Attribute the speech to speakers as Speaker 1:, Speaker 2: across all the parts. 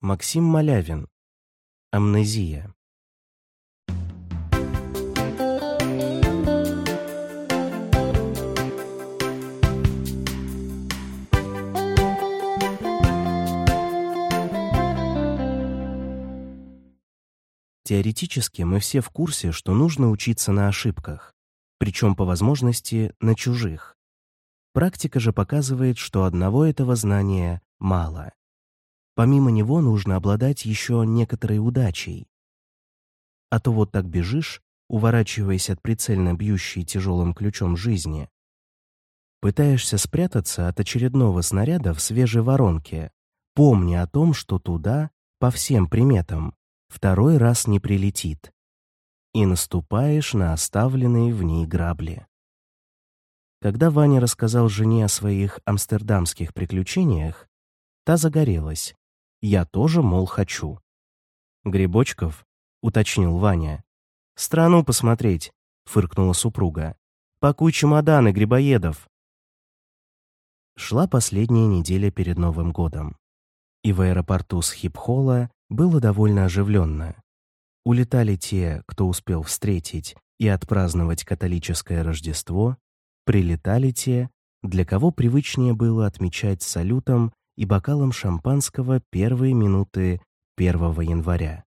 Speaker 1: Максим Малявин. Амнезия. Теоретически мы все в курсе, что нужно учиться на ошибках, причем по возможности на чужих. Практика же показывает, что одного этого знания мало. Помимо него нужно обладать еще некоторой удачей. А то вот так бежишь, уворачиваясь от прицельно бьющей тяжелым ключом жизни. Пытаешься спрятаться от очередного снаряда в свежей воронке, помни о том, что туда, по всем приметам, второй раз не прилетит. И наступаешь на оставленные в ней грабли. Когда Ваня рассказал жене о своих амстердамских приключениях, та загорелась. Я тоже, мол, хочу. «Грибочков?» — уточнил Ваня. «Страну посмотреть», — фыркнула супруга. «Пакуй чемоданы, грибоедов». Шла последняя неделя перед Новым годом. И в аэропорту Схипхола было довольно оживленно. Улетали те, кто успел встретить и отпраздновать католическое Рождество, прилетали те, для кого привычнее было отмечать салютом и бокалом шампанского первые минуты 1 января.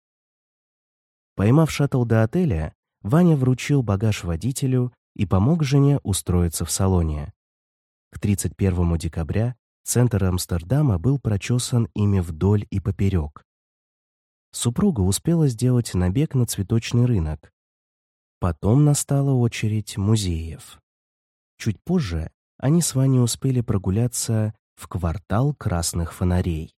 Speaker 1: Поймав шаттл до отеля, Ваня вручил багаж водителю и помог жене устроиться в салоне. К 31 декабря центр Амстердама был прочесан ими вдоль и поперек. Супруга успела сделать набег на цветочный рынок. Потом настала очередь музеев. Чуть позже они с Ваней успели прогуляться в квартал красных фонарей.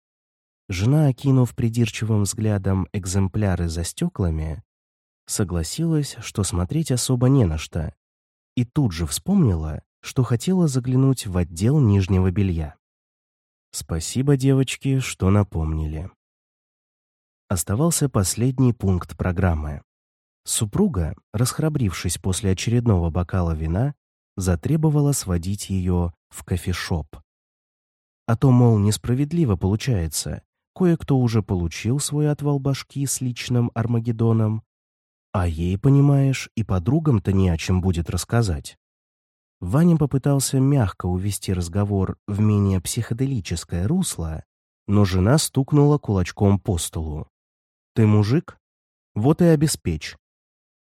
Speaker 1: Жена, окинув придирчивым взглядом экземпляры за стеклами, согласилась, что смотреть особо не на что, и тут же вспомнила, что хотела заглянуть в отдел нижнего белья. Спасибо, девочки, что напомнили. Оставался последний пункт программы. Супруга, расхрабрившись после очередного бокала вина, затребовала сводить ее в кофешоп. А то, мол, несправедливо получается. Кое-кто уже получил свой отвал башки с личным Армагеддоном, а ей, понимаешь, и подругам-то не о чем будет рассказать. Ваня попытался мягко увести разговор в менее психоделическое русло, но жена стукнула кулачком по столу. Ты мужик? Вот и обеспечь.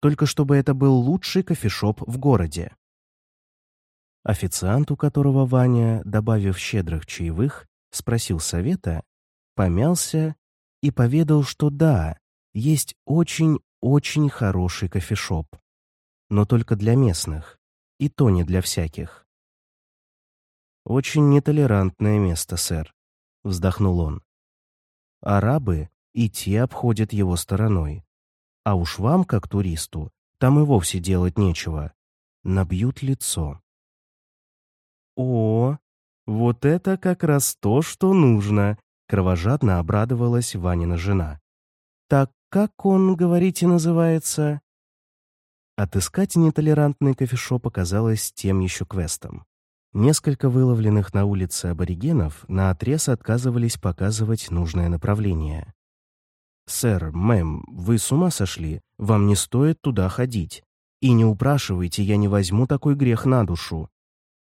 Speaker 1: Только чтобы это был лучший кофешоп в городе. Официант, у которого Ваня, добавив щедрых чаевых, спросил совета, помялся и поведал, что да, есть очень-очень хороший кофешоп. Но только для местных, и то не для всяких. «Очень нетолерантное место, сэр», — вздохнул он. «Арабы и те обходят его стороной. А уж вам, как туристу, там и вовсе делать нечего. Набьют лицо. «О, вот это как раз то, что нужно!» — кровожадно обрадовалась Ванина жена. «Так как он, говорите, называется?» Отыскать нетолерантный кофешоп оказалось тем еще квестом. Несколько выловленных на улице аборигенов наотрез отказывались показывать нужное направление. «Сэр, мэм, вы с ума сошли? Вам не стоит туда ходить. И не упрашивайте, я не возьму такой грех на душу».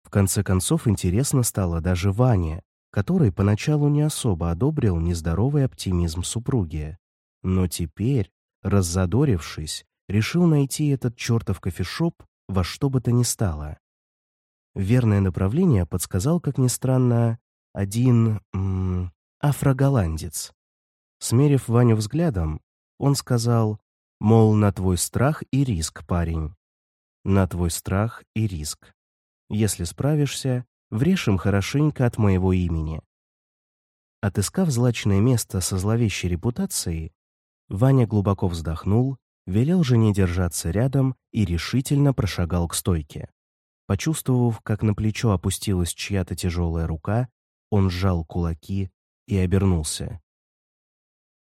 Speaker 1: В конце концов, интересно стало даже Ване, который поначалу не особо одобрил нездоровый оптимизм супруги. Но теперь, раззадорившись, решил найти этот чертов кофешоп во что бы то ни стало. Верное направление подсказал, как ни странно, один м афроголландец. Смерив Ваню взглядом, он сказал, мол, на твой страх и риск, парень. На твой страх и риск. Если справишься, врежь им хорошенько от моего имени. Отыскав злачное место со зловещей репутацией, Ваня глубоко вздохнул, велел жене держаться рядом и решительно прошагал к стойке. Почувствовав, как на плечо опустилась чья-то тяжелая рука, он сжал кулаки и обернулся.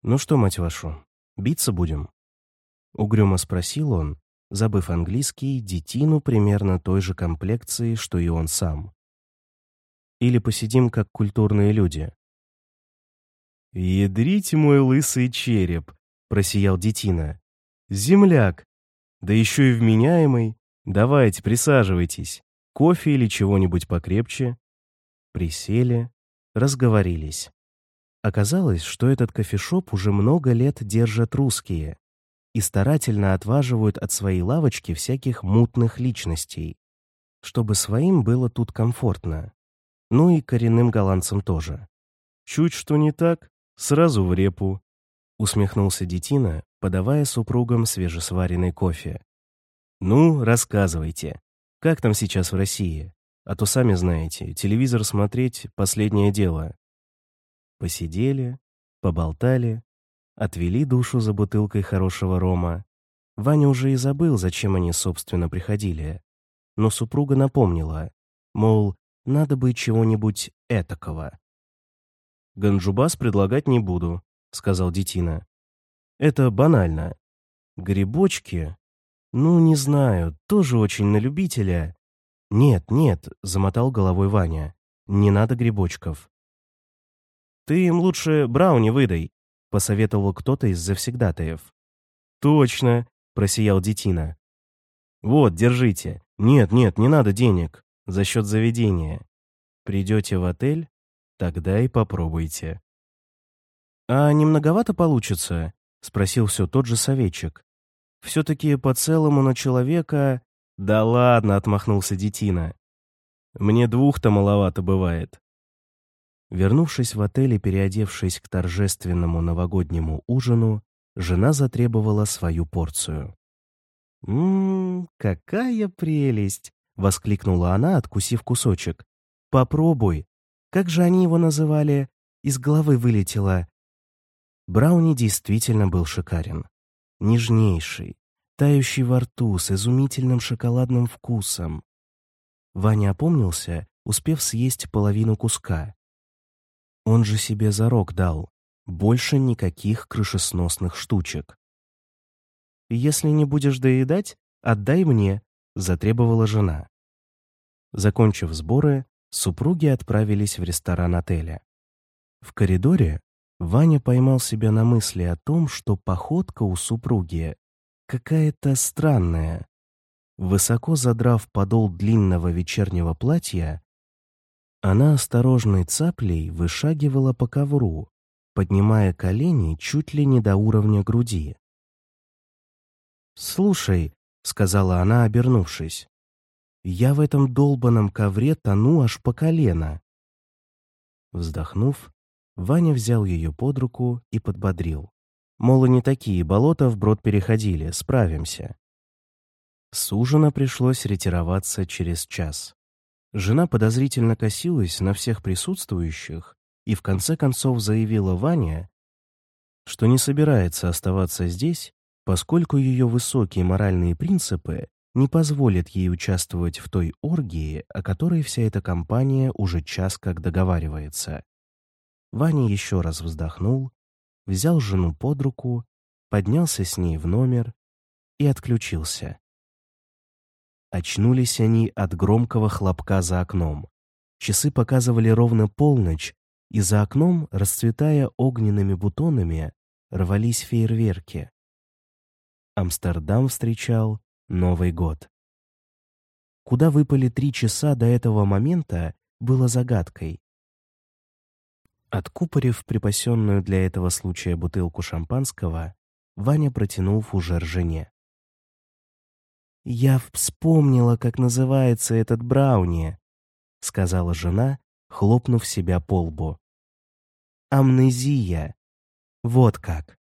Speaker 1: «Ну что, мать вашу, биться будем?» Угрюмо спросил он, забыв английский, детину примерно той же комплекции, что и он сам. «Или посидим, как культурные люди?» «Ядрите мой лысый череп!» — просиял детина. «Земляк! Да еще и вменяемый! Давайте, присаживайтесь. Кофе или чего-нибудь покрепче?» Присели, разговорились. Оказалось, что этот кофешоп уже много лет держат русские и старательно отваживают от своей лавочки всяких мутных личностей, чтобы своим было тут комфортно. Ну и коренным голландцам тоже. Чуть что не так, сразу в репу, усмехнулся детина, подавая супругам свежесваренный кофе. Ну, рассказывайте, как там сейчас в России? А то сами знаете, телевизор смотреть — последнее дело. Посидели, поболтали, отвели душу за бутылкой хорошего рома. Ваня уже и забыл, зачем они, собственно, приходили. Но супруга напомнила, мол, надо бы чего-нибудь этакого. «Ганджубас предлагать не буду», — сказал Детина. «Это банально. Грибочки? Ну, не знаю, тоже очень на любителя. «Нет, нет», — замотал головой Ваня. «Не надо грибочков». «Ты им лучше брауни выдай», — посоветовал кто-то из завсегдатаев. «Точно», — просиял Детина. «Вот, держите. Нет, нет, не надо денег. За счет заведения. Придете в отель, тогда и попробуйте». «А не многовато получится?» — спросил все тот же советчик. «Все-таки по целому на человека «Да ладно», — отмахнулся Детина. «Мне двух-то маловато бывает». Вернувшись в отель и переодевшись к торжественному новогоднему ужину, жена затребовала свою порцию. «Ммм, какая прелесть!» — воскликнула она, откусив кусочек. «Попробуй! Как же они его называли? Из головы вылетело!» Брауни действительно был шикарен. Нежнейший, тающий во рту с изумительным шоколадным вкусом. Ваня опомнился, успев съесть половину куска. Он же себе зарок дал. Больше никаких крышесносных штучек. «Если не будешь доедать, отдай мне», — затребовала жена. Закончив сборы, супруги отправились в ресторан отеля. В коридоре Ваня поймал себя на мысли о том, что походка у супруги какая-то странная. Высоко задрав подол длинного вечернего платья, она осторожной цаплей вышагивала по ковру, поднимая колени чуть ли не до уровня груди. «Слушай», — сказала она, обернувшись, — «я в этом долбанном ковре тону аж по колено». Вздохнув, Ваня взял ее под руку и подбодрил. Мол, не такие болота вброд переходили, справимся. С пришлось ретироваться через час. Жена подозрительно косилась на всех присутствующих и в конце концов заявила Ване, что не собирается оставаться здесь, поскольку ее высокие моральные принципы не позволят ей участвовать в той оргии, о которой вся эта компания уже час как договаривается. Ваня еще раз вздохнул взял жену под руку, поднялся с ней в номер и отключился. Очнулись они от громкого хлопка за окном. Часы показывали ровно полночь, и за окном, расцветая огненными бутонами, рвались фейерверки. Амстердам встречал Новый год. Куда выпали три часа до этого момента, было загадкой. Откупорив припасенную для этого случая бутылку шампанского, Ваня протянул фужер жене. «Я вспомнила, как называется этот брауни», — сказала жена, хлопнув себя по лбу. «Амнезия. Вот как».